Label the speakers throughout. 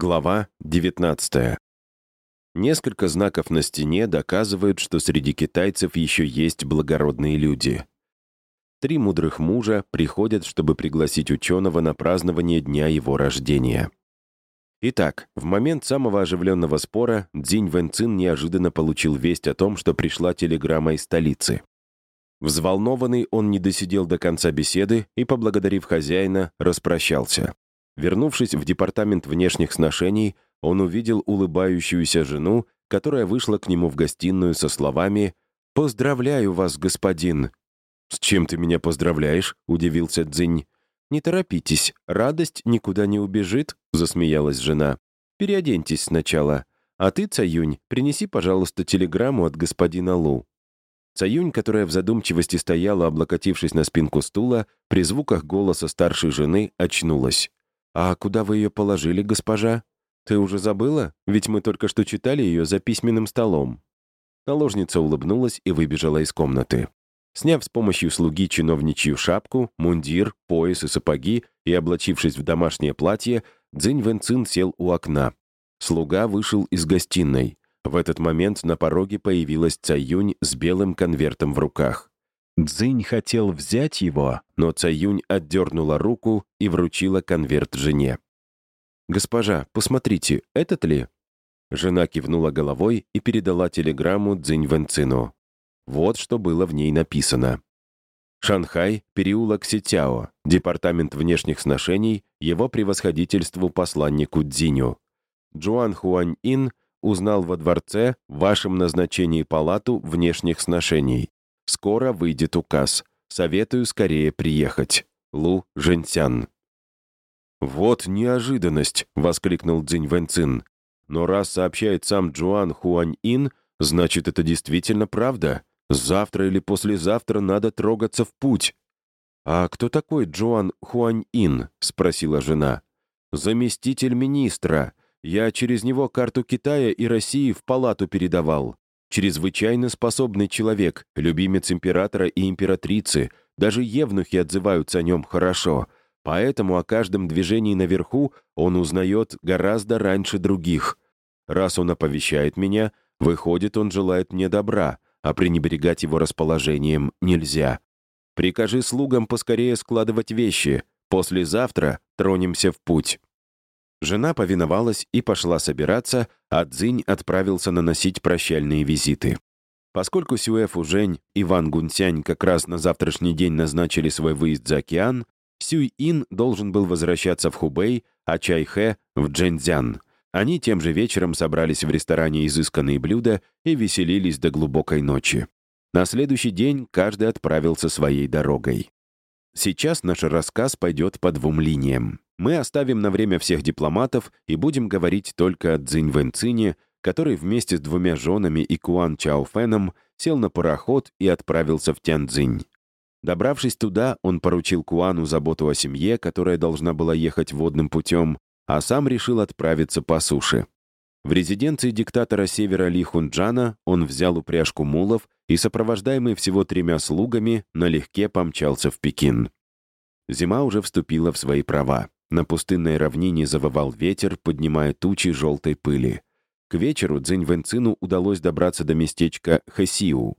Speaker 1: Глава 19. Несколько знаков на стене доказывают, что среди китайцев еще есть благородные люди. Три мудрых мужа приходят, чтобы пригласить ученого на празднование дня его рождения. Итак, в момент самого оживленного спора Цзинь Вэнцин неожиданно получил весть о том, что пришла телеграмма из столицы. Взволнованный он не досидел до конца беседы и, поблагодарив хозяина, распрощался. Вернувшись в департамент внешних сношений, он увидел улыбающуюся жену, которая вышла к нему в гостиную со словами «Поздравляю вас, господин!» «С чем ты меня поздравляешь?» — удивился Цзинь. «Не торопитесь, радость никуда не убежит», — засмеялась жена. «Переоденьтесь сначала. А ты, Цаюнь, принеси, пожалуйста, телеграмму от господина Лу». Цаюнь, которая в задумчивости стояла, облокотившись на спинку стула, при звуках голоса старшей жены очнулась. «А куда вы ее положили, госпожа? Ты уже забыла? Ведь мы только что читали ее за письменным столом». Наложница улыбнулась и выбежала из комнаты. Сняв с помощью слуги чиновничью шапку, мундир, пояс и сапоги и облачившись в домашнее платье, Цзинь Вэнцин сел у окна. Слуга вышел из гостиной. В этот момент на пороге появилась Цаюнь с белым конвертом в руках. Цзинь хотел взять его, но Цаюнь отдернула руку и вручила конверт жене. «Госпожа, посмотрите, этот ли?» Жена кивнула головой и передала телеграмму Цзинь Вэнцину. Вот что было в ней написано. Шанхай, переулок Ситяо, департамент внешних сношений, его превосходительству посланнику Цзиню. Джуан Хуань Ин узнал во дворце вашем назначении палату внешних сношений. Скоро выйдет указ. Советую скорее приехать. Лу Женсян. «Вот неожиданность!» — воскликнул Цзинь Вэньцин. «Но раз сообщает сам Джуан Хуань Ин, значит, это действительно правда. Завтра или послезавтра надо трогаться в путь». «А кто такой Джоан Хуань Ин?» — спросила жена. «Заместитель министра. Я через него карту Китая и России в палату передавал. Чрезвычайно способный человек, любимец императора и императрицы, даже евнухи отзываются о нем хорошо, поэтому о каждом движении наверху он узнает гораздо раньше других. Раз он оповещает меня, выходит, он желает мне добра, а пренебрегать его расположением нельзя. Прикажи слугам поскорее складывать вещи. Послезавтра тронемся в путь». Жена повиновалась и пошла собираться, а Цзинь отправился наносить прощальные визиты. Поскольку Сюэ Фужень и Ван Гунсянь как раз на завтрашний день назначили свой выезд за океан, Сюй Ин должен был возвращаться в Хубэй, а Чай Хэ — в Джэньцзян. Они тем же вечером собрались в ресторане «Изысканные блюда» и веселились до глубокой ночи. На следующий день каждый отправился своей дорогой. Сейчас наш рассказ пойдет по двум линиям. Мы оставим на время всех дипломатов и будем говорить только о Цзинь Вэнцине, который вместе с двумя женами и Куан Чаофеном сел на пароход и отправился в Тяньцзинь. Добравшись туда, он поручил Куану заботу о семье, которая должна была ехать водным путем, а сам решил отправиться по суше. В резиденции диктатора Севера Ли Хунджана он взял упряжку мулов и, сопровождаемый всего тремя слугами, налегке помчался в Пекин. Зима уже вступила в свои права. На пустынной равнине завывал ветер, поднимая тучи желтой пыли. К вечеру Цзинь Вэнцину удалось добраться до местечка Хэсиу.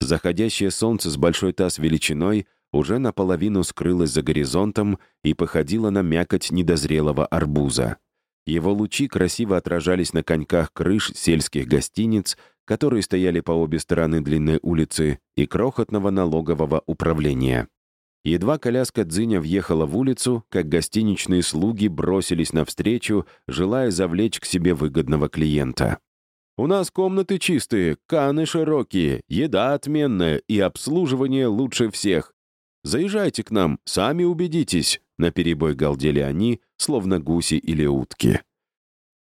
Speaker 1: Заходящее солнце с большой таз величиной уже наполовину скрылось за горизонтом и походило на мякоть недозрелого арбуза. Его лучи красиво отражались на коньках крыш сельских гостиниц, которые стояли по обе стороны длинной улицы, и крохотного налогового управления. Едва коляска Дзиня въехала в улицу, как гостиничные слуги бросились навстречу, желая завлечь к себе выгодного клиента. «У нас комнаты чистые, каны широкие, еда отменная и обслуживание лучше всех. Заезжайте к нам, сами убедитесь», — наперебой галдели они, словно гуси или утки.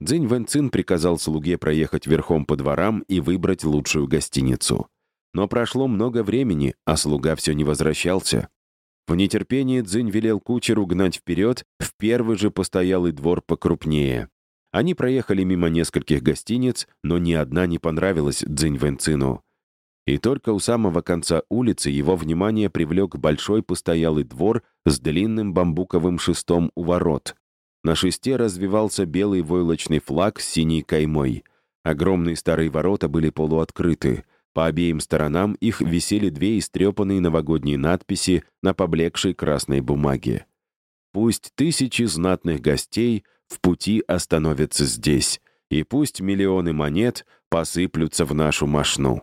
Speaker 1: Цзинь Вэнцин приказал слуге проехать верхом по дворам и выбрать лучшую гостиницу. Но прошло много времени, а слуга все не возвращался. В нетерпении Цзинь велел кучеру гнать вперед в первый же постоялый двор покрупнее. Они проехали мимо нескольких гостиниц, но ни одна не понравилась Цзинь Вэнцину. И только у самого конца улицы его внимание привлек большой постоялый двор с длинным бамбуковым шестом у ворот. На шесте развивался белый войлочный флаг с синей каймой. Огромные старые ворота были полуоткрыты. По обеим сторонам их висели две истрепанные новогодние надписи на поблекшей красной бумаге. «Пусть тысячи знатных гостей в пути остановятся здесь, и пусть миллионы монет посыплются в нашу мошну».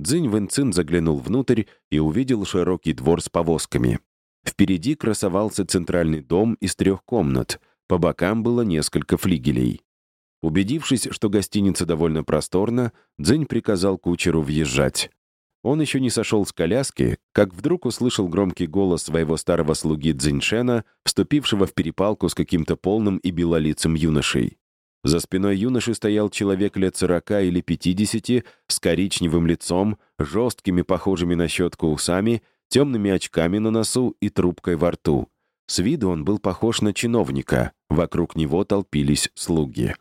Speaker 1: Цзинь Вэнцин заглянул внутрь и увидел широкий двор с повозками. Впереди красовался центральный дом из трех комнат, по бокам было несколько флигелей. Убедившись, что гостиница довольно просторна, Дзинь приказал кучеру въезжать. Он еще не сошел с коляски, как вдруг услышал громкий голос своего старого слуги Цзиньшена, вступившего в перепалку с каким-то полным и белолицым юношей. За спиной юноши стоял человек лет сорока или пятидесяти, с коричневым лицом, жесткими, похожими на щетку усами, темными очками на носу и трубкой во рту. С виду он был похож на чиновника, вокруг него толпились слуги.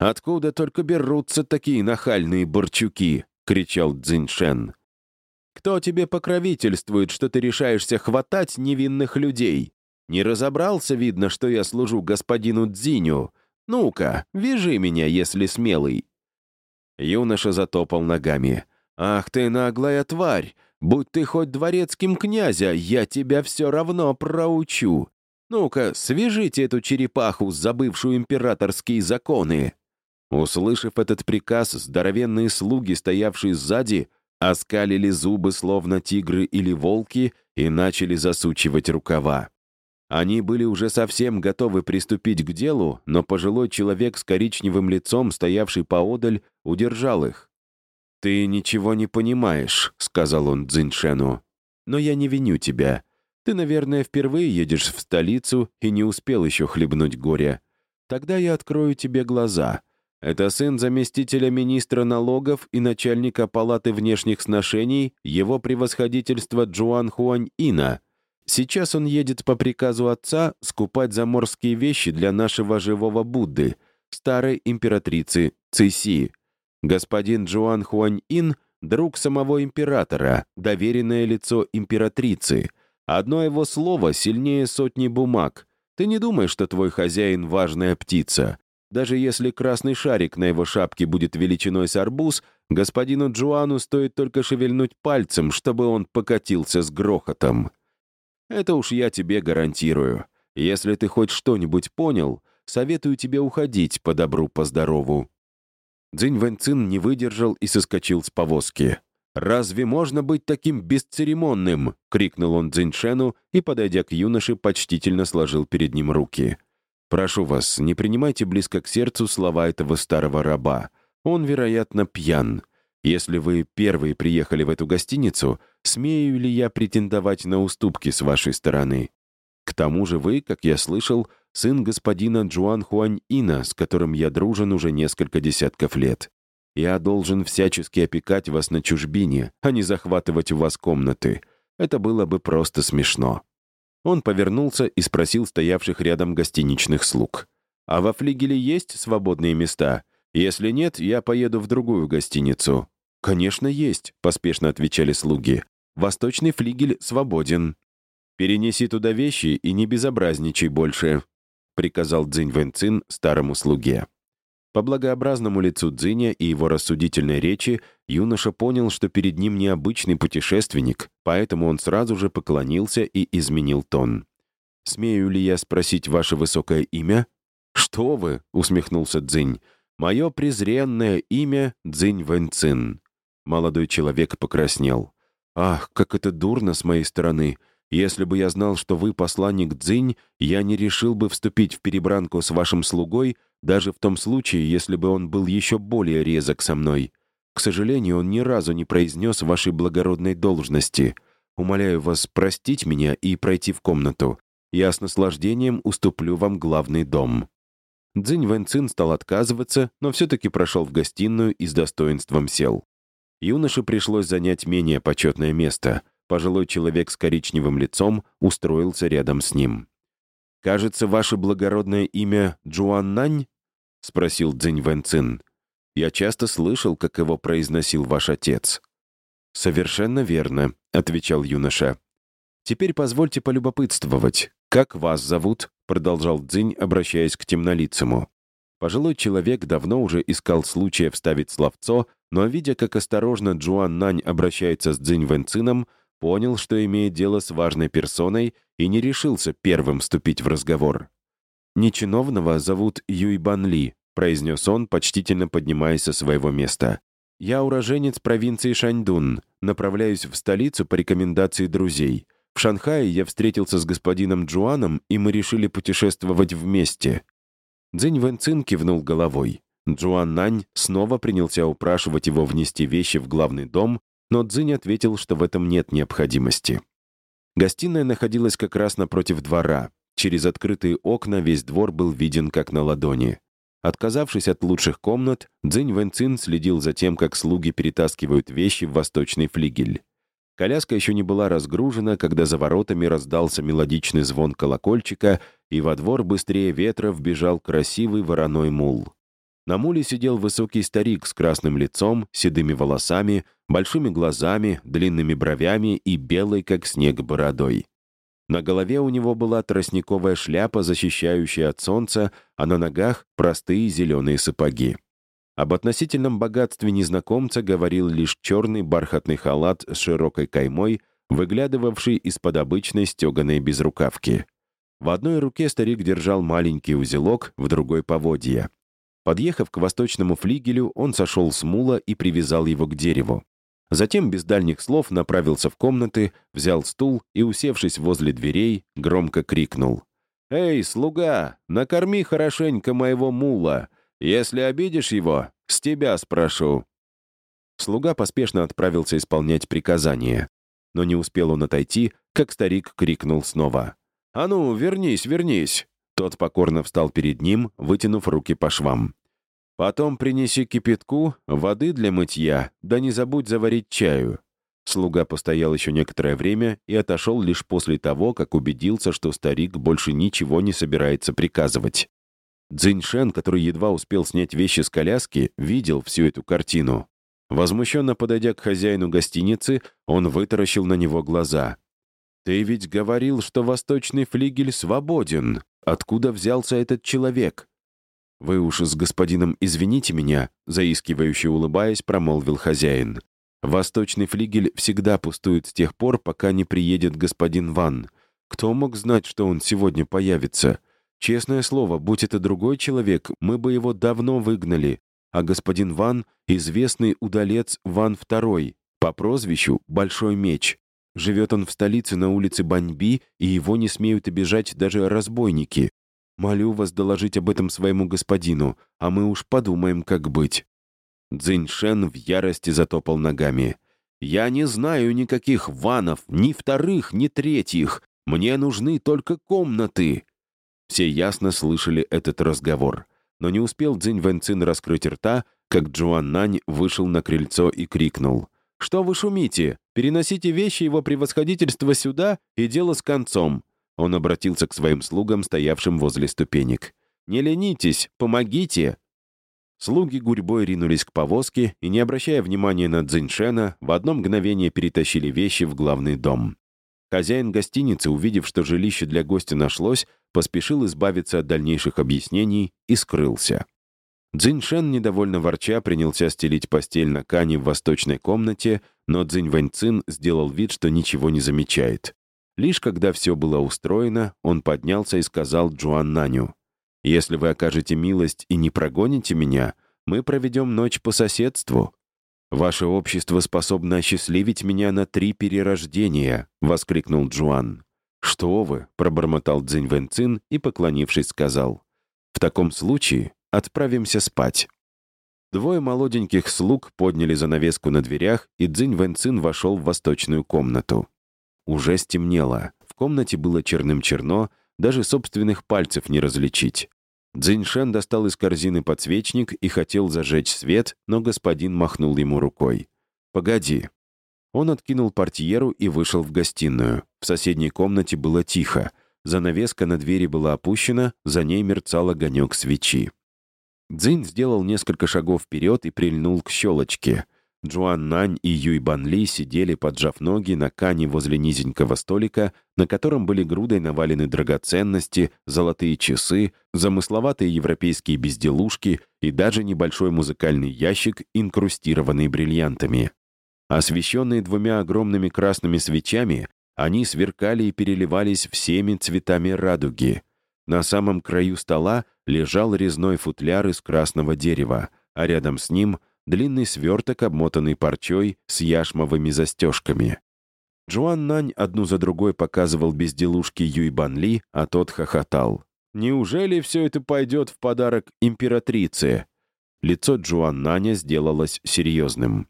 Speaker 1: «Откуда только берутся такие нахальные борчуки?» — кричал Цзиньшен. «Кто тебе покровительствует, что ты решаешься хватать невинных людей? Не разобрался, видно, что я служу господину Дзиню. Ну-ка, вяжи меня, если смелый». Юноша затопал ногами. «Ах ты, наглая тварь! Будь ты хоть дворецким князя, я тебя все равно проучу. Ну-ка, свяжите эту черепаху, забывшую императорские законы». Услышав этот приказ, здоровенные слуги, стоявшие сзади, оскалили зубы, словно тигры или волки, и начали засучивать рукава. Они были уже совсем готовы приступить к делу, но пожилой человек с коричневым лицом, стоявший поодаль, удержал их. «Ты ничего не понимаешь», — сказал он Цзиньшену. «Но я не виню тебя. Ты, наверное, впервые едешь в столицу и не успел еще хлебнуть горя. Тогда я открою тебе глаза. Это сын заместителя министра налогов и начальника палаты внешних сношений, его превосходительство Джуан Хуань Ина. Сейчас он едет по приказу отца скупать заморские вещи для нашего живого Будды, старой императрицы Циси. Господин Джуан Хуань Ин — друг самого императора, доверенное лицо императрицы. Одно его слово сильнее сотни бумаг. Ты не думай, что твой хозяин — важная птица. Даже если красный шарик на его шапке будет величиной с арбуз, господину Джуану стоит только шевельнуть пальцем, чтобы он покатился с грохотом. Это уж я тебе гарантирую. Если ты хоть что-нибудь понял, советую тебе уходить по добру, по здорову. Цзинь Вэньцин не выдержал и соскочил с повозки. «Разве можно быть таким бесцеремонным?» — крикнул он Цзиньшену и, подойдя к юноше, почтительно сложил перед ним руки. Прошу вас, не принимайте близко к сердцу слова этого старого раба. Он, вероятно, пьян. Если вы первые приехали в эту гостиницу, смею ли я претендовать на уступки с вашей стороны? К тому же вы, как я слышал, сын господина Джуан Хуань Ина, с которым я дружен уже несколько десятков лет. Я должен всячески опекать вас на чужбине, а не захватывать у вас комнаты. Это было бы просто смешно. Он повернулся и спросил стоявших рядом гостиничных слуг. «А во флигеле есть свободные места? Если нет, я поеду в другую гостиницу». «Конечно, есть», — поспешно отвечали слуги. «Восточный флигель свободен». «Перенеси туда вещи и не безобразничай больше», — приказал Цзинь Вэнцин старому слуге. По благообразному лицу Дзиня и его рассудительной речи юноша понял, что перед ним необычный путешественник, поэтому он сразу же поклонился и изменил тон. «Смею ли я спросить ваше высокое имя?» «Что вы?» — усмехнулся Дзинь. «Мое презренное имя — Дзинь Вэньцин». Молодой человек покраснел. «Ах, как это дурно с моей стороны! Если бы я знал, что вы посланник Дзинь, я не решил бы вступить в перебранку с вашим слугой, даже в том случае, если бы он был еще более резок со мной. К сожалению, он ни разу не произнес вашей благородной должности. Умоляю вас простить меня и пройти в комнату. Я с наслаждением уступлю вам главный дом». Цзинь Вэньцин стал отказываться, но все-таки прошел в гостиную и с достоинством сел. Юноше пришлось занять менее почетное место. Пожилой человек с коричневым лицом устроился рядом с ним. «Кажется, ваше благородное имя Джуан Нань?» — спросил Цзинь Вэньцин. «Я часто слышал, как его произносил ваш отец». «Совершенно верно», — отвечал юноша. «Теперь позвольте полюбопытствовать. Как вас зовут? продолжал Цзинь, обращаясь к темнолицему. Пожилой человек давно уже искал случая вставить словцо, но, видя, как осторожно Джуан Нань обращается с Цзинь Вэнцином, понял, что имеет дело с важной персоной и не решился первым вступить в разговор. «Нечиновного зовут Юй Бан Ли», — произнес он, почтительно поднимаясь со своего места. «Я уроженец провинции Шаньдун, направляюсь в столицу по рекомендации друзей. В Шанхае я встретился с господином Джуаном, и мы решили путешествовать вместе». Цзинь Вэнцин кивнул головой. Джуан Нань снова принялся упрашивать его внести вещи в главный дом, но Цзинь ответил, что в этом нет необходимости. Гостиная находилась как раз напротив двора. Через открытые окна весь двор был виден как на ладони. Отказавшись от лучших комнат, Цзинь Вэнцин следил за тем, как слуги перетаскивают вещи в восточный флигель. Коляска еще не была разгружена, когда за воротами раздался мелодичный звон колокольчика, и во двор быстрее ветра вбежал красивый вороной мул. На муле сидел высокий старик с красным лицом, седыми волосами, большими глазами, длинными бровями и белой, как снег, бородой. На голове у него была тростниковая шляпа, защищающая от солнца, а на ногах — простые зеленые сапоги. Об относительном богатстве незнакомца говорил лишь черный бархатный халат с широкой каймой, выглядывавший из-под обычной стеганой безрукавки. В одной руке старик держал маленький узелок, в другой — поводья. Подъехав к восточному флигелю, он сошел с мула и привязал его к дереву. Затем без дальних слов направился в комнаты, взял стул и, усевшись возле дверей, громко крикнул. «Эй, слуга, накорми хорошенько моего мула. Если обидишь его, с тебя спрошу». Слуга поспешно отправился исполнять приказание. Но не успел он отойти, как старик крикнул снова. «А ну, вернись, вернись!» Тот покорно встал перед ним, вытянув руки по швам. Потом принеси кипятку, воды для мытья, да не забудь заварить чаю». Слуга постоял еще некоторое время и отошел лишь после того, как убедился, что старик больше ничего не собирается приказывать. Цзиньшен, который едва успел снять вещи с коляски, видел всю эту картину. Возмущенно подойдя к хозяину гостиницы, он вытаращил на него глаза. «Ты ведь говорил, что восточный флигель свободен. Откуда взялся этот человек?» «Вы уж с господином извините меня», заискивающе улыбаясь, промолвил хозяин. «Восточный флигель всегда пустует с тех пор, пока не приедет господин Ван. Кто мог знать, что он сегодня появится? Честное слово, будь это другой человек, мы бы его давно выгнали. А господин Ван — известный удалец Ван II, по прозвищу «Большой меч». Живет он в столице на улице Баньби, и его не смеют обижать даже разбойники. Молю вас доложить об этом своему господину, а мы уж подумаем, как быть». Цзиньшен в ярости затопал ногами. «Я не знаю никаких ванов, ни вторых, ни третьих. Мне нужны только комнаты». Все ясно слышали этот разговор. Но не успел Цзинь Вэнцин раскрыть рта, как Джуан Нань вышел на крыльцо и крикнул. «Что вы шумите? Переносите вещи его превосходительства сюда, и дело с концом. Он обратился к своим слугам, стоявшим возле ступенек. «Не ленитесь, помогите!» Слуги гурьбой ринулись к повозке и, не обращая внимания на Цзиньшена, в одно мгновение перетащили вещи в главный дом. Хозяин гостиницы, увидев, что жилище для гостя нашлось, поспешил избавиться от дальнейших объяснений и скрылся. Цзиньшен, недовольно ворча, принялся стелить постель на кане в восточной комнате, но Цзинь Вэньцин сделал вид, что ничего не замечает. Лишь когда все было устроено, он поднялся и сказал Джуан Наню, «Если вы окажете милость и не прогоните меня, мы проведем ночь по соседству. Ваше общество способно осчастливить меня на три перерождения», — воскликнул Джуан. «Что вы?» — пробормотал Цзинь Вэнцин и, поклонившись, сказал, «В таком случае отправимся спать». Двое молоденьких слуг подняли занавеску на дверях, и Цзинь Вэнцин вошел в восточную комнату. Уже стемнело. В комнате было черным-черно, даже собственных пальцев не различить. Цзиньшен достал из корзины подсвечник и хотел зажечь свет, но господин махнул ему рукой. «Погоди». Он откинул портьеру и вышел в гостиную. В соседней комнате было тихо. Занавеска на двери была опущена, за ней мерцал огонек свечи. Дзинь сделал несколько шагов вперед и прильнул к щелочке. Джуан Нань и Юй Бан Ли сидели, поджав ноги на кане возле низенького столика, на котором были грудой навалены драгоценности, золотые часы, замысловатые европейские безделушки и даже небольшой музыкальный ящик, инкрустированный бриллиантами. Освещенные двумя огромными красными свечами, они сверкали и переливались всеми цветами радуги. На самом краю стола лежал резной футляр из красного дерева, а рядом с ним — длинный сверток, обмотанный парчой с яшмовыми застежками. Джуан Нань одну за другой показывал безделушки Юй Бан Ли, а тот хохотал. «Неужели все это пойдет в подарок императрице?» Лицо Джуан Наня сделалось серьезным.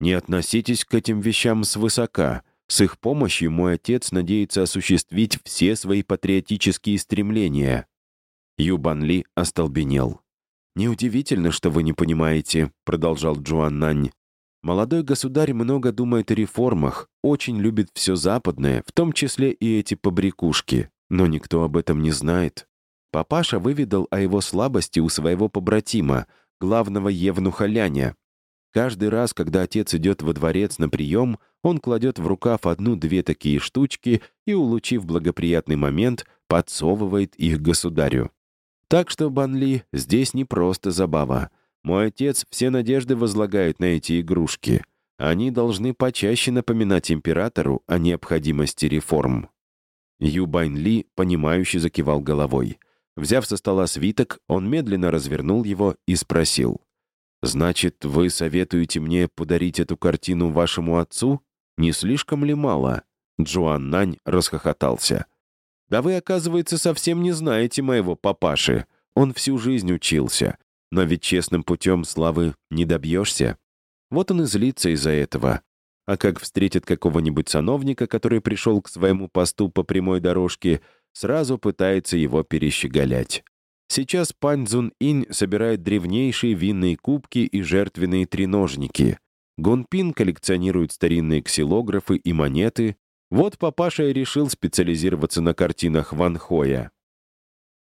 Speaker 1: «Не относитесь к этим вещам свысока. С их помощью мой отец надеется осуществить все свои патриотические стремления». Ю Бан Ли остолбенел. «Неудивительно, что вы не понимаете», — продолжал Джуан Нань. «Молодой государь много думает о реформах, очень любит все западное, в том числе и эти побрякушки, но никто об этом не знает. Папаша выведал о его слабости у своего побратима, главного евнуха Ляня. Каждый раз, когда отец идет во дворец на прием, он кладет в рукав одну-две такие штучки и, улучив благоприятный момент, подсовывает их государю. Так что, Банли, здесь не просто забава. Мой отец все надежды возлагает на эти игрушки. Они должны почаще напоминать императору о необходимости реформ. Ю Байн Ли, понимающе закивал головой. Взяв со стола свиток, он медленно развернул его и спросил. «Значит, вы советуете мне подарить эту картину вашему отцу? Не слишком ли мало?» Джуан Нань расхохотался. Да вы, оказывается, совсем не знаете моего папаши. Он всю жизнь учился. Но ведь честным путем славы не добьешься. Вот он и злится из-за этого. А как встретит какого-нибудь сановника, который пришел к своему посту по прямой дорожке, сразу пытается его перещеголять. Сейчас Пань Цзун Инь собирает древнейшие винные кубки и жертвенные треножники. Гунпин коллекционирует старинные ксилографы и монеты, вот папаша и решил специализироваться на картинах Ван Хоя.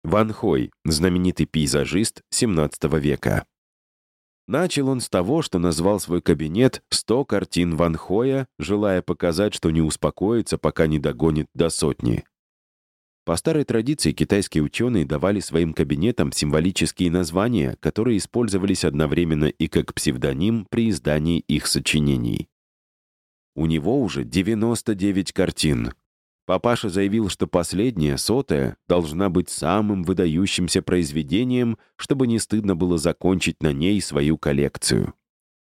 Speaker 1: Ван Хой — знаменитый пейзажист XVII века. Начал он с того, что назвал свой кабинет «100 картин Ван Хоя», желая показать, что не успокоится, пока не догонит до сотни. По старой традиции китайские ученые давали своим кабинетам символические названия, которые использовались одновременно и как псевдоним при издании их сочинений. У него уже 99 картин. Папаша заявил, что последняя, сотая, должна быть самым выдающимся произведением, чтобы не стыдно было закончить на ней свою коллекцию.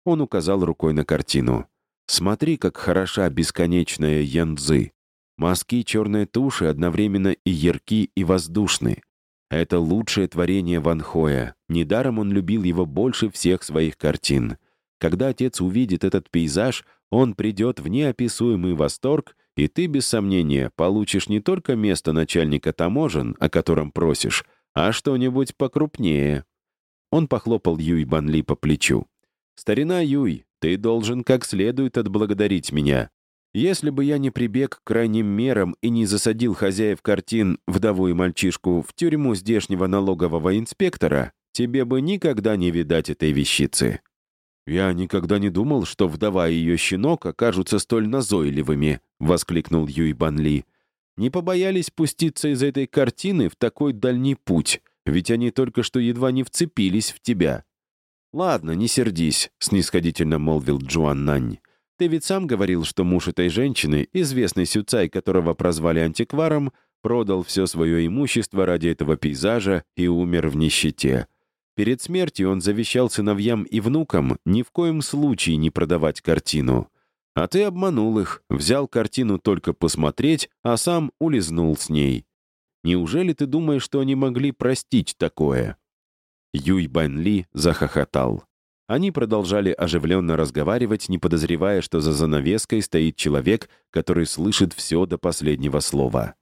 Speaker 1: Он указал рукой на картину. «Смотри, как хороша бесконечная янзы. Мазки черной туши одновременно и ярки, и воздушны. Это лучшее творение Ван Хоя. Недаром он любил его больше всех своих картин. Когда отец увидит этот пейзаж, он придет в неописуемый восторг, и ты, без сомнения, получишь не только место начальника таможен, о котором просишь, а что-нибудь покрупнее». Он похлопал Юй Банли по плечу. «Старина Юй, ты должен как следует отблагодарить меня. Если бы я не прибег к крайним мерам и не засадил хозяев картин, вдову и мальчишку, в тюрьму здешнего налогового инспектора, тебе бы никогда не видать этой вещицы. «Я никогда не думал, что вдова и ее щенок окажутся столь назойливыми», — воскликнул Юй Бан Ли. «Не побоялись пуститься из этой картины в такой дальний путь, ведь они только что едва не вцепились в тебя». «Ладно, не сердись», — снисходительно молвил Джуан Нань. «Ты ведь сам говорил, что муж этой женщины, известный сюцай, которого прозвали антикваром, продал все свое имущество ради этого пейзажа и умер в нищете. Перед смертью он завещал сыновьям и внукам ни в коем случае не продавать картину. А ты обманул их, взял картину только посмотреть, а сам улизнул с ней. Неужели ты думаешь, что они могли простить такое?» Юй Бан Ли захохотал. Они продолжали оживленно разговаривать, не подозревая, что за занавеской стоит человек, который слышит все до последнего слова.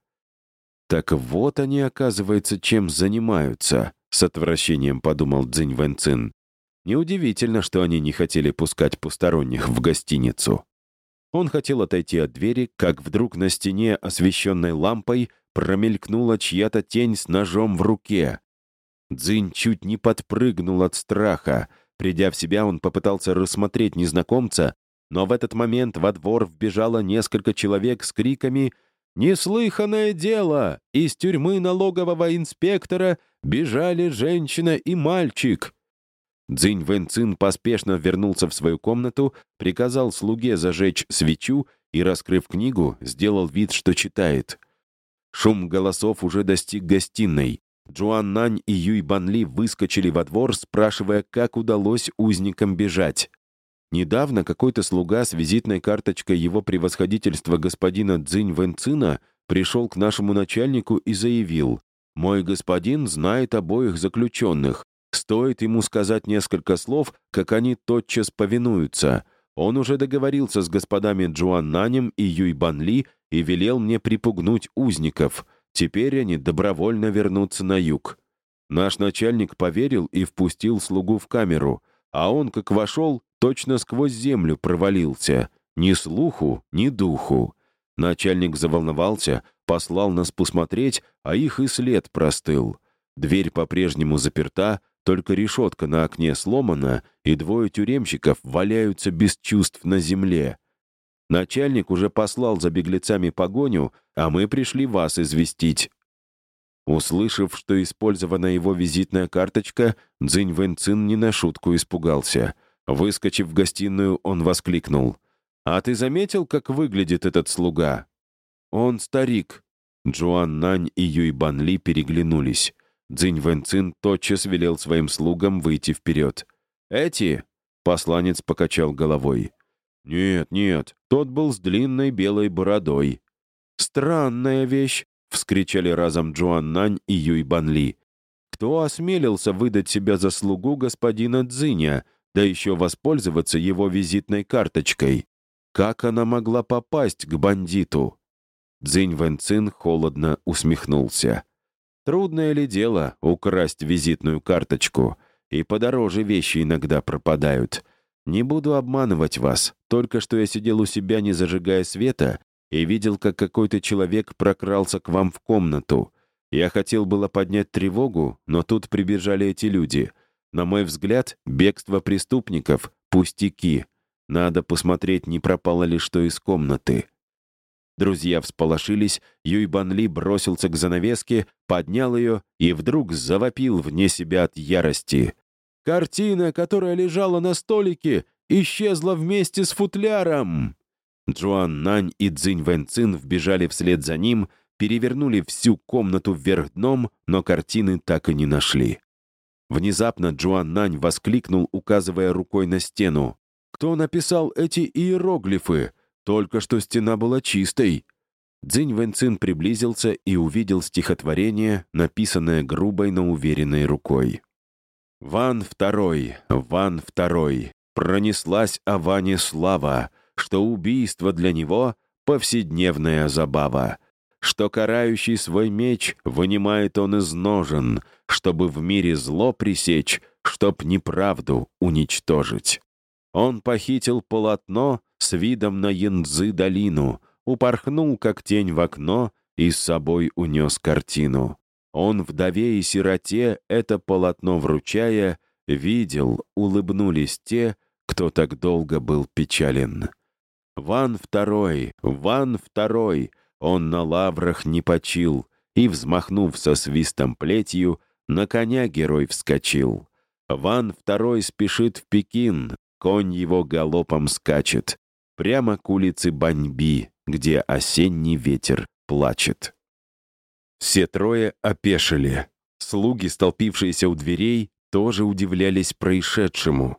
Speaker 1: «Так вот они, оказывается, чем занимаются», с отвращением подумал Цзинь Вэнцин. Неудивительно, что они не хотели пускать посторонних в гостиницу. Он хотел отойти от двери, как вдруг на стене, освещенной лампой, промелькнула чья-то тень с ножом в руке. Дзинь чуть не подпрыгнул от страха. Придя в себя, он попытался рассмотреть незнакомца, но в этот момент во двор вбежало несколько человек с криками «Неслыханное дело! Из тюрьмы налогового инспектора бежали женщина и мальчик!» Цзинь Вэнцин поспешно вернулся в свою комнату, приказал слуге зажечь свечу и, раскрыв книгу, сделал вид, что читает. Шум голосов уже достиг гостиной. Джуан Нань и Юй Банли выскочили во двор, спрашивая, как удалось узникам бежать. Недавно какой-то слуга с визитной карточкой его превосходительства господина Цзинь Вэнцина пришел к нашему начальнику и заявил, «Мой господин знает обоих заключенных. Стоит ему сказать несколько слов, как они тотчас повинуются. Он уже договорился с господами Джуан Нанем и Юй Банли и велел мне припугнуть узников. Теперь они добровольно вернутся на юг». Наш начальник поверил и впустил слугу в камеру, а он, как вошел, точно сквозь землю провалился. Ни слуху, ни духу. Начальник заволновался, послал нас посмотреть, а их и след простыл. Дверь по-прежнему заперта, только решетка на окне сломана, и двое тюремщиков валяются без чувств на земле. Начальник уже послал за беглецами погоню, а мы пришли вас известить. Услышав, что использована его визитная карточка, Цзинь Вэнцин не на шутку испугался. Выскочив в гостиную, он воскликнул. «А ты заметил, как выглядит этот слуга?» «Он старик». Джуан Нань и Юй Бан Ли переглянулись. Цзинь Вэнцин тотчас велел своим слугам выйти вперед. «Эти?» — посланец покачал головой. «Нет, нет, тот был с длинной белой бородой». «Странная вещь!» — вскричали разом Джуан Нань и Юй Бан Ли. «Кто осмелился выдать себя за слугу господина Цзиня, да еще воспользоваться его визитной карточкой. Как она могла попасть к бандиту? Цзинь Вэнцин холодно усмехнулся. Трудное ли дело украсть визитную карточку? И подороже вещи иногда пропадают. Не буду обманывать вас. Только что я сидел у себя, не зажигая света, и видел, как какой-то человек прокрался к вам в комнату. Я хотел было поднять тревогу, но тут прибежали эти люди — на мой взгляд, бегство преступников — пустяки. Надо посмотреть, не пропало ли что из комнаты. Друзья всполошились, Юй Бан Ли бросился к занавеске, поднял ее и вдруг завопил вне себя от ярости. «Картина, которая лежала на столике, исчезла вместе с футляром!» Джуан Нань и Цзинь Вэн Цин вбежали вслед за ним, перевернули всю комнату вверх дном, но картины так и не нашли. Внезапно Джуан Нань воскликнул, указывая рукой на стену. «Кто написал эти иероглифы? Только что стена была чистой». Цзинь Вэнцин приблизился и увидел стихотворение, написанное грубой, но уверенной рукой. «Ван второй, Ван второй, пронеслась о Ване слава, что убийство для него — повседневная забава что карающий свой меч вынимает он из ножен, чтобы в мире зло пресечь, чтоб неправду уничтожить. Он похитил полотно с видом на Янцзы долину, упорхнул, как тень в окно, и с собой унес картину. Он вдове и сироте это полотно вручая, видел, улыбнулись те, кто так долго был печален. Ван второй, Ван второй — он на лаврах не почил, и, взмахнув со свистом плетью, на коня герой вскочил. Ван второй спешит в Пекин, конь его галопом скачет, прямо к улице Баньби, где осенний ветер плачет. Все трое опешили. Слуги, столпившиеся у дверей, тоже удивлялись происшедшему.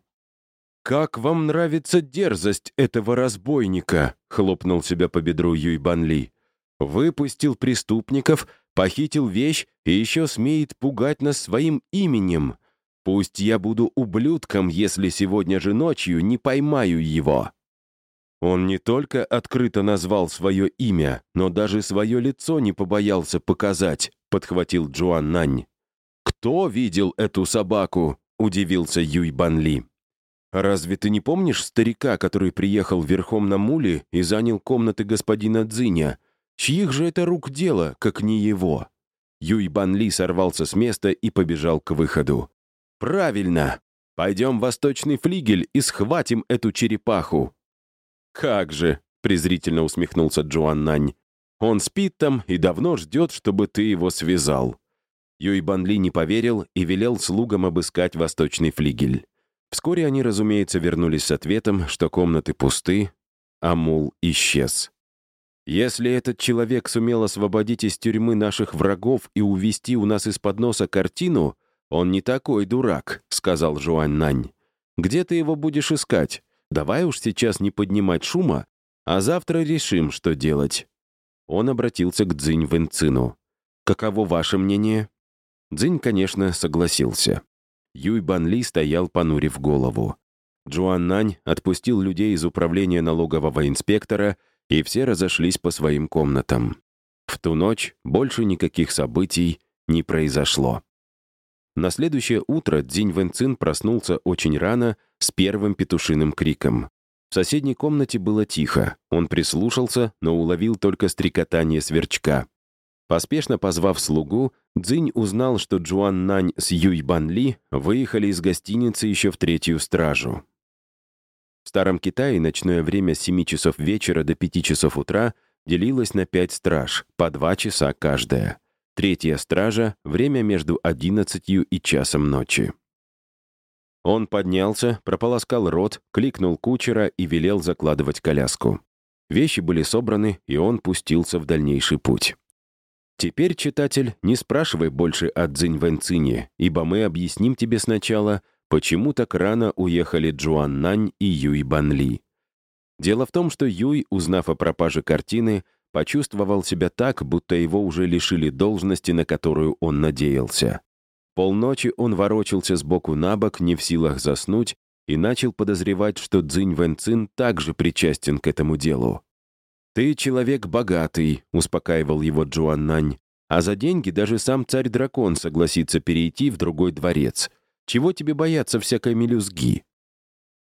Speaker 1: «Как вам нравится дерзость этого разбойника?» — хлопнул себя по бедру Юй Банли. Выпустил преступников, похитил вещь и еще смеет пугать нас своим именем. Пусть я буду ублюдком, если сегодня же ночью не поймаю его». Он не только открыто назвал свое имя, но даже свое лицо не побоялся показать, подхватил Джуан Нань. «Кто видел эту собаку?» — удивился Юй Банли. «Разве ты не помнишь старика, который приехал верхом на муле и занял комнаты господина Цзиня? Чьих же это рук дело, как не его? Юй Бан Ли сорвался с места и побежал к выходу. «Правильно! Пойдем в восточный флигель и схватим эту черепаху». «Как же!» — презрительно усмехнулся Джоан Нань. «Он спит там и давно ждет, чтобы ты его связал». Юй Банли не поверил и велел слугам обыскать восточный флигель. Вскоре они, разумеется, вернулись с ответом, что комнаты пусты, а мул исчез. Если этот человек сумел освободить из тюрьмы наших врагов и увести у нас из-под носа картину, он не такой дурак, сказал Жуань Нань. Где ты его будешь искать? Давай уж сейчас не поднимать шума, а завтра решим, что делать. Он обратился к Цзинь Вэнцину. «Каково ваше мнение?» Цзинь, конечно, согласился. Юй Бан Ли стоял, понурив голову. Джуан Нань отпустил людей из управления налогового инспектора и все разошлись по своим комнатам. В ту ночь больше никаких событий не произошло. На следующее утро Дзинь Вэнцин проснулся очень рано с первым петушиным криком. В соседней комнате было тихо. Он прислушался, но уловил только стрекотание сверчка. Поспешно позвав слугу, Цзинь узнал, что Джуан Нань с Юй Бан Ли выехали из гостиницы еще в третью стражу. В Старом Китае ночное время с 7 часов вечера до 5 часов утра делилось на 5 страж, по 2 часа каждая. Третья стража — время между 11 и часом ночи. Он поднялся, прополоскал рот, кликнул кучера и велел закладывать коляску. Вещи были собраны, и он пустился в дальнейший путь. Теперь, читатель, не спрашивай больше о Цзинь Вэнцине, ибо мы объясним тебе сначала — почему так рано уехали Джуан Нань и Юй Бан Ли. Дело в том, что Юй, узнав о пропаже картины, почувствовал себя так, будто его уже лишили должности, на которую он надеялся. Полночи он ворочался сбоку на бок, не в силах заснуть, и начал подозревать, что Цзинь Вэнцин также причастен к этому делу. «Ты человек богатый», — успокаивал его Джуан Нань, «а за деньги даже сам царь-дракон согласится перейти в другой дворец. Чего тебе бояться всякой мелюзги?»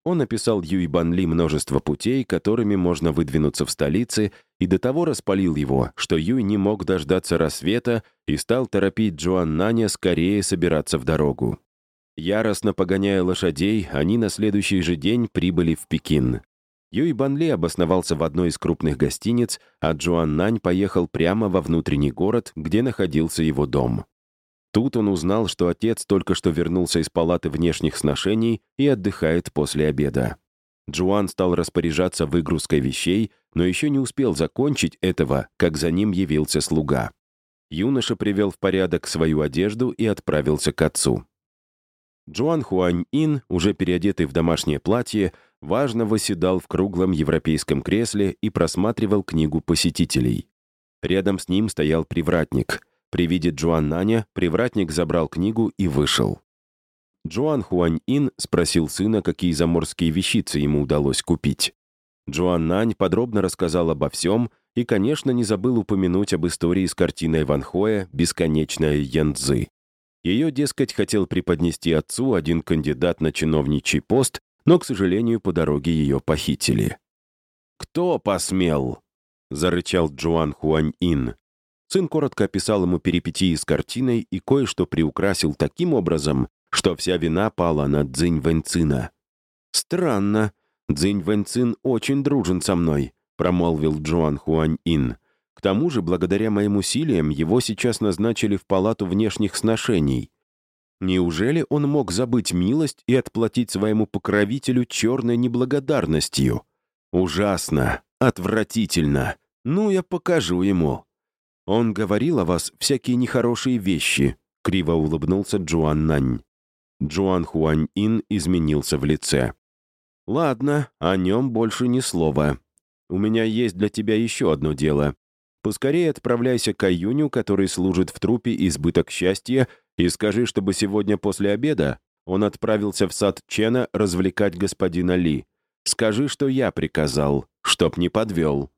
Speaker 1: Он описал Юй Банли множество путей, которыми можно выдвинуться в столице, и до того распалил его, что Юй не мог дождаться рассвета и стал торопить Джоан Наня скорее собираться в дорогу. Яростно погоняя лошадей, они на следующий же день прибыли в Пекин. Юй Банли обосновался в одной из крупных гостиниц, а Джоан Нань поехал прямо во внутренний город, где находился его дом. Тут он узнал, что отец только что вернулся из палаты внешних сношений и отдыхает после обеда. Джуан стал распоряжаться выгрузкой вещей, но еще не успел закончить этого, как за ним явился слуга. Юноша привел в порядок свою одежду и отправился к отцу. Джуан Хуань-Ин, уже переодетый в домашнее платье, важно восседал в круглом европейском кресле и просматривал книгу посетителей. Рядом с ним стоял привратник. При виде Джуан Наня привратник забрал книгу и вышел. Джуан Хуань-Ин спросил сына, какие заморские вещицы ему удалось купить. Джуан Нань подробно рассказал обо всем и, конечно, не забыл упомянуть об истории с картиной Ван Хоя «Бесконечная Янцзы». Ее, дескать, хотел преподнести отцу один кандидат на чиновничий пост, но, к сожалению, по дороге ее похитили. «Кто посмел?» — зарычал Джуан Хуань-Ин. Сын коротко описал ему перипетии с картиной и кое-что приукрасил таким образом, что вся вина пала на Цзинь Вэньцина. «Странно. Цзинь Вэньцин очень дружен со мной», — промолвил Джоан Хуань Ин. «К тому же, благодаря моим усилиям, его сейчас назначили в палату внешних сношений. Неужели он мог забыть милость и отплатить своему покровителю черной неблагодарностью? Ужасно, отвратительно. Ну, я покажу ему». «Он говорил о вас всякие нехорошие вещи», — криво улыбнулся Джуан Нань. Джуан Хуань Ин изменился в лице. «Ладно, о нем больше ни слова. У меня есть для тебя еще одно дело. Поскорее отправляйся к Аюню, который служит в трупе избыток счастья, и скажи, чтобы сегодня после обеда он отправился в сад Чена развлекать господина Ли. Скажи, что я приказал, чтоб не подвел».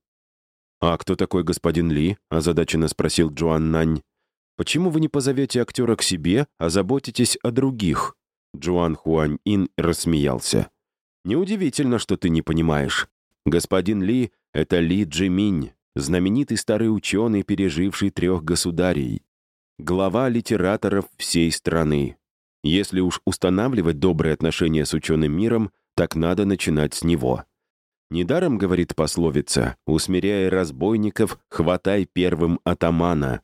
Speaker 1: «А кто такой господин Ли?» — озадаченно спросил Джоан Нань. «Почему вы не позовете актера к себе, а заботитесь о других?» Джоан Хуань Ин рассмеялся. «Неудивительно, что ты не понимаешь. Господин Ли — это Ли Джиминь, знаменитый старый ученый, переживший трех государей. Глава литераторов всей страны. Если уж устанавливать добрые отношения с ученым миром, так надо начинать с него. Недаром, говорит пословица, усмиряя разбойников, хватай первым атамана.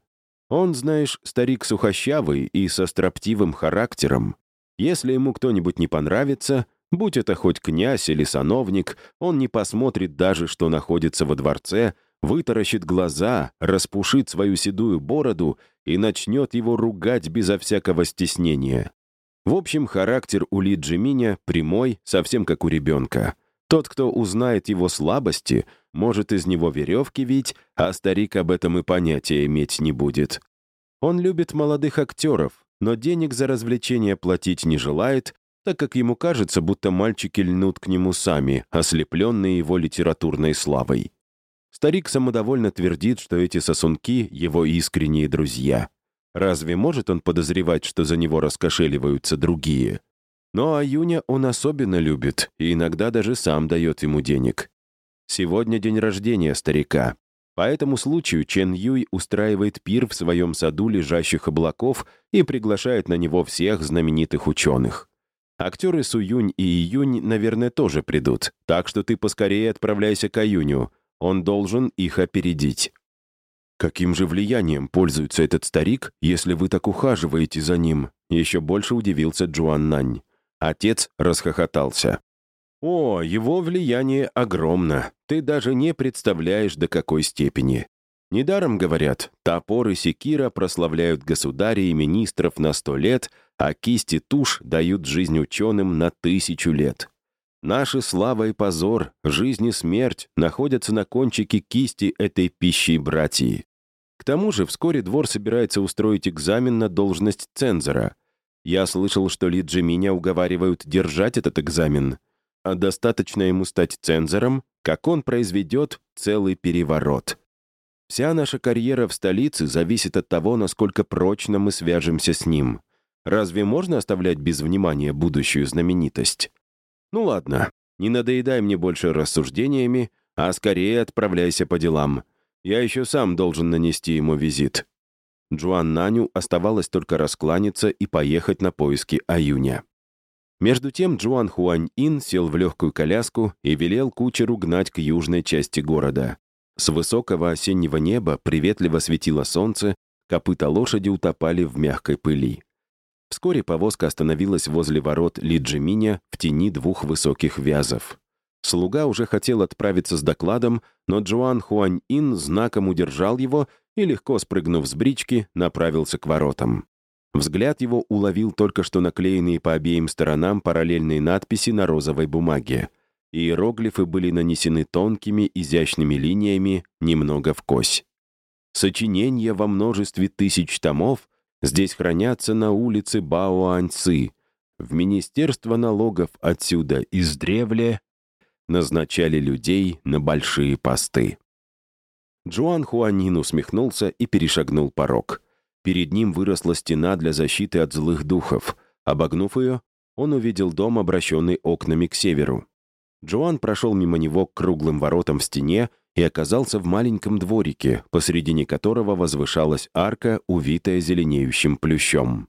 Speaker 1: Он, знаешь, старик сухощавый и со строптивым характером. Если ему кто-нибудь не понравится, будь это хоть князь или сановник, он не посмотрит даже, что находится во дворце, вытаращит глаза, распушит свою седую бороду и начнет его ругать безо всякого стеснения. В общем, характер у Ли Джиминя прямой, совсем как у ребенка. Тот, кто узнает его слабости, может из него веревки вить, а старик об этом и понятия иметь не будет. Он любит молодых актеров, но денег за развлечения платить не желает, так как ему кажется, будто мальчики льнут к нему сами, ослепленные его литературной славой. Старик самодовольно твердит, что эти сосунки — его искренние друзья. Разве может он подозревать, что за него раскошеливаются другие? Но Аюня он особенно любит и иногда даже сам дает ему денег. Сегодня день рождения старика. По этому случаю Чен Юй устраивает пир в своем саду лежащих облаков и приглашает на него всех знаменитых ученых. Актеры Суюнь и Июнь, наверное, тоже придут, так что ты поскорее отправляйся к Аюню. Он должен их опередить. «Каким же влиянием пользуется этот старик, если вы так ухаживаете за ним?» Еще больше удивился Джуан Нань. Отец расхохотался. «О, его влияние огромно. Ты даже не представляешь, до какой степени. Недаром говорят, топор и секира прославляют государей и министров на сто лет, а кисти тушь дают жизнь ученым на тысячу лет. Наши слава и позор, жизнь и смерть находятся на кончике кисти этой пищи братьи. К тому же вскоре двор собирается устроить экзамен на должность цензора. Я слышал, что Ли Джиминя уговаривают держать этот экзамен. А достаточно ему стать цензором, как он произведет целый переворот. Вся наша карьера в столице зависит от того, насколько прочно мы свяжемся с ним. Разве можно оставлять без внимания будущую знаменитость? Ну ладно, не надоедай мне больше рассуждениями, а скорее отправляйся по делам. Я еще сам должен нанести ему визит». Джуан Наню оставалось только раскланяться и поехать на поиски Аюня. Между тем Джуан Хуань Ин сел в легкую коляску и велел кучеру гнать к южной части города. С высокого осеннего неба приветливо светило солнце, копыта лошади утопали в мягкой пыли. Вскоре повозка остановилась возле ворот Лиджиминя в тени двух высоких вязов. Слуга уже хотел отправиться с докладом, но Джоан Хуань-Ин знаком удержал его и, легко спрыгнув с брички, направился к воротам. Взгляд его уловил только что наклеенные по обеим сторонам параллельные надписи на розовой бумаге. Иероглифы были нанесены тонкими, изящными линиями, немного вкось. Сочинения во множестве тысяч томов Здесь хранятся на улице Баоаньцы. В Министерство налогов отсюда издревле назначали людей на большие посты. Джоан Хуанин усмехнулся и перешагнул порог. Перед ним выросла стена для защиты от злых духов. Обогнув ее, он увидел дом, обращенный окнами к северу. Джоан прошел мимо него к круглым воротам в стене и оказался в маленьком дворике, посредине которого возвышалась арка, увитая зеленеющим плющом.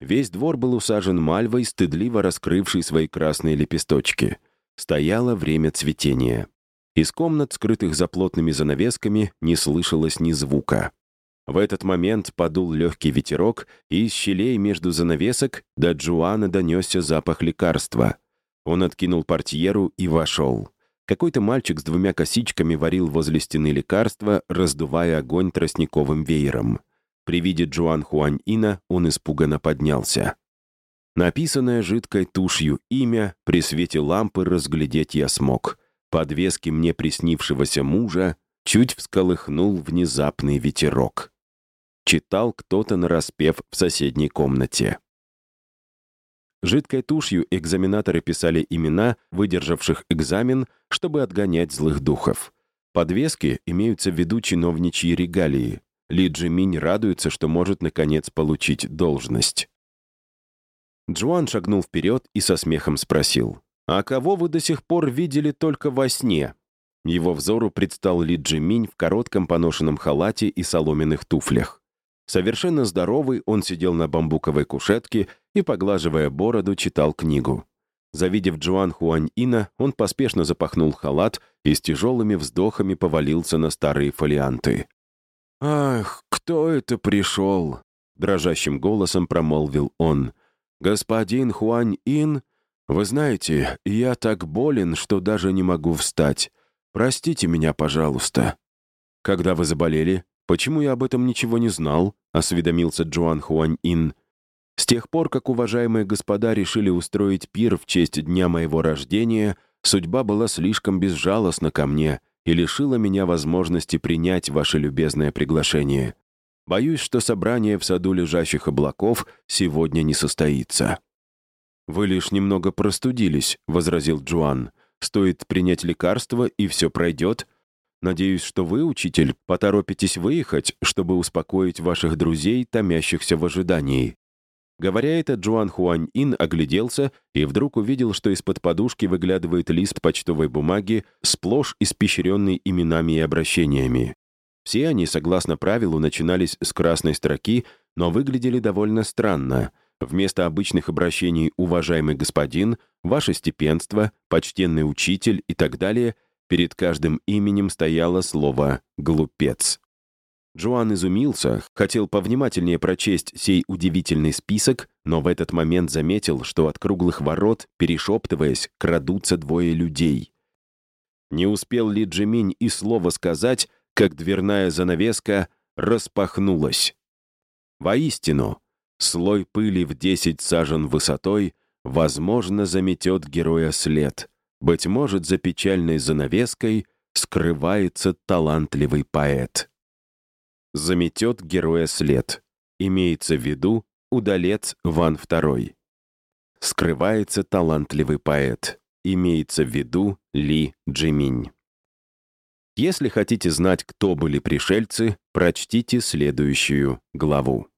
Speaker 1: Весь двор был усажен мальвой, стыдливо раскрывшей свои красные лепесточки. Стояло время цветения. Из комнат, скрытых за плотными занавесками, не слышалось ни звука. В этот момент подул легкий ветерок, и из щелей между занавесок до Джуана донесся запах лекарства. Он откинул портьеру и вошел. Какой-то мальчик с двумя косичками варил возле стены лекарства, раздувая огонь тростниковым веером. При виде Джуан Хуань-Ина он испуганно поднялся. Написанное жидкой тушью имя при свете лампы разглядеть я смог. Подвески мне приснившегося мужа чуть всколыхнул внезапный ветерок. Читал кто-то нараспев в соседней комнате. Жидкой тушью экзаменаторы писали имена выдержавших экзамен, чтобы отгонять злых духов. Подвески имеются в виду чиновничьи регалии. Ли Джиминь радуется, что может, наконец, получить должность. Джуан шагнул вперед и со смехом спросил, «А кого вы до сих пор видели только во сне?» Его взору предстал Ли Джиминь в коротком поношенном халате и соломенных туфлях. Совершенно здоровый, он сидел на бамбуковой кушетке и, поглаживая бороду, читал книгу. Завидев Джоан Хуань-Ина, он поспешно запахнул халат и с тяжелыми вздохами повалился на старые фолианты. «Ах, кто это пришел?» — дрожащим голосом промолвил он. «Господин Хуань-Ин, вы знаете, я так болен, что даже не могу встать. Простите меня, пожалуйста». «Когда вы заболели? Почему я об этом ничего не знал?» — осведомился Джоан Хуань-Ин. С тех пор, как уважаемые господа решили устроить пир в честь дня моего рождения, судьба была слишком безжалостна ко мне и лишила меня возможности принять ваше любезное приглашение. Боюсь, что собрание в саду лежащих облаков сегодня не состоится». «Вы лишь немного простудились», — возразил Джоан. «Стоит принять лекарство, и все пройдет. Надеюсь, что вы, учитель, поторопитесь выехать, чтобы успокоить ваших друзей, томящихся в ожидании». Говоря это, Джуан Хуань Ин огляделся и вдруг увидел, что из-под подушки выглядывает лист почтовой бумаги, сплошь испещренный именами и обращениями. Все они, согласно правилу, начинались с красной строки, но выглядели довольно странно. Вместо обычных обращений «уважаемый господин», «ваше степенство», «почтенный учитель» и так далее, перед каждым именем стояло слово «глупец». Джоан изумился, хотел повнимательнее прочесть сей удивительный список, но в этот момент заметил, что от круглых ворот, перешептываясь, крадутся двое людей. Не успел ли Джиминь и слова сказать, как дверная занавеска распахнулась. Воистину, слой пыли в десять сажен высотой, возможно, заметет героя след. Быть может, за печальной занавеской скрывается талантливый поэт заметет героя след. Имеется в виду удалец Ван II. Скрывается талантливый поэт. Имеется в виду Ли Джиминь. Если хотите знать, кто были пришельцы, прочтите следующую главу.